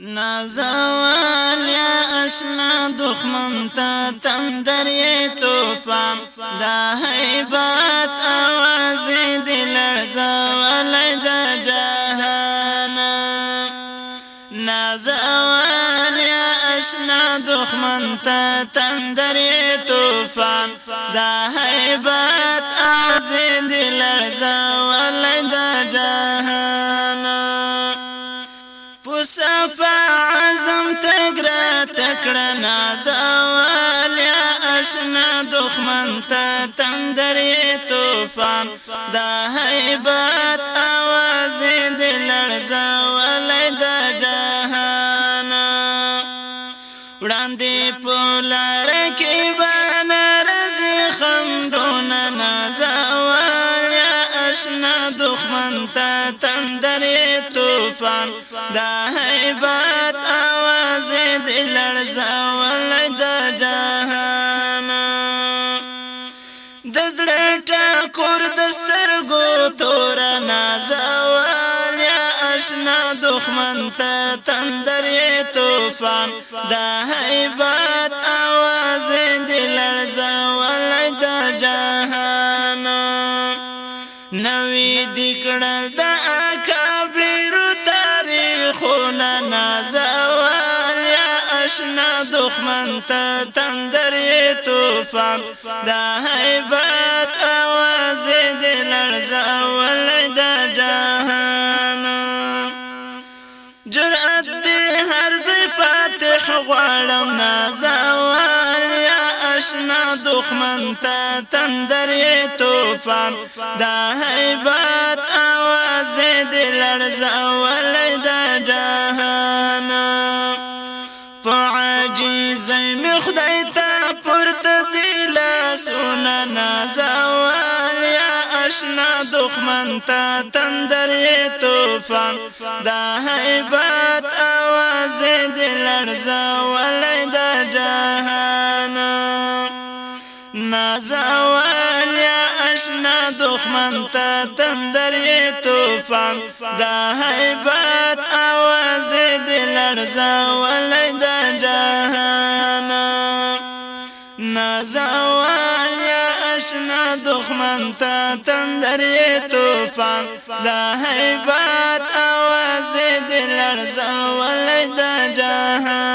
نازوال يا اشنا دخمن تا تندر ی توفان دا حیبات آوازی دی لرزوال دا جاهانا نازوال يا اشنا دخمن تا تندر ی توفان دا حیبات آوازی دی لرزوال دا جاهانا پسفا کړه نازوال آشنا دښمن ته تندرې طوفان د هیبت आवाज دې لړزولې د جهان وړاندې په لار کې بنرز خندونه نازوال آشنا دښمن ته تندرې طوفان د هیبت زړه ټکور دسترګو تور نازوال یا آشنا دښمن ته تندر یې طوفان د هیبت आवाज دې لړزول د جهان نوې دکړه آشنا دخمن تا تندر توفان دا حیبات آواز دی لرز اول دا جہان جرعت دی هر زفاتح غوارم نازوال یا آشنا دخمن تا تندر توفان دا حیبات آواز دی لرز اول خدای ته پورته دی لاسونه نازوال یا اشنا دښمن ته تندر یې طوفان دا هیبت اواز دی لړزولی د جهان نازوال یا اشنا دښمن ته تندر یې طوفان دا هیبت اواز دی لړزولی د نازوال يا اشنا دخمن تا تندری دا حیبات آوازی دلر زوال دا جہاں